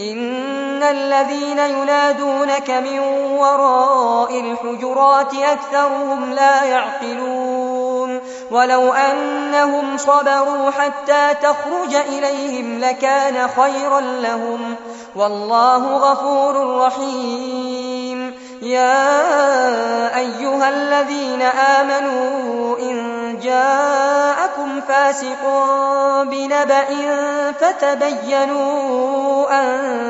إن الذين ينادونك من وراء الحجرات أكثرهم لا يعقلون ولو أنهم صبروا حتى تخرج إليهم لكان خيرا لهم والله غفور رحيم يا أيها الذين آمنوا إن جاءكم فاسق بنبأ فتبينوا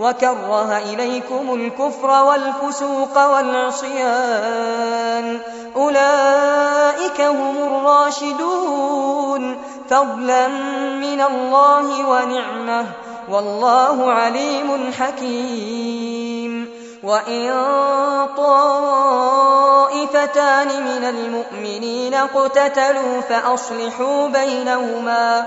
وكره إليكم الكفر والفسوق والعصيان. أولئك هم الراشدون. فضلا من الله ونعمة. والله عليم حكيم. وإن طائفتان من المؤمنين اقتتلوا فأصلحوا بينهما.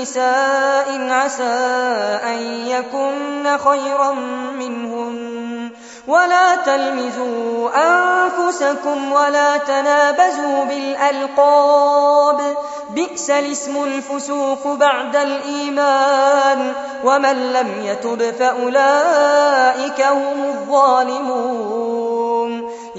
نساء عسى أن يكن خيرا منهن. ولا تلمزوا أنفسكم ولا تنابزوا بالألقاب. بئس الاسم الفسوق بعد الإيمان. ومن لم يتب فأولئك هم الظالمون.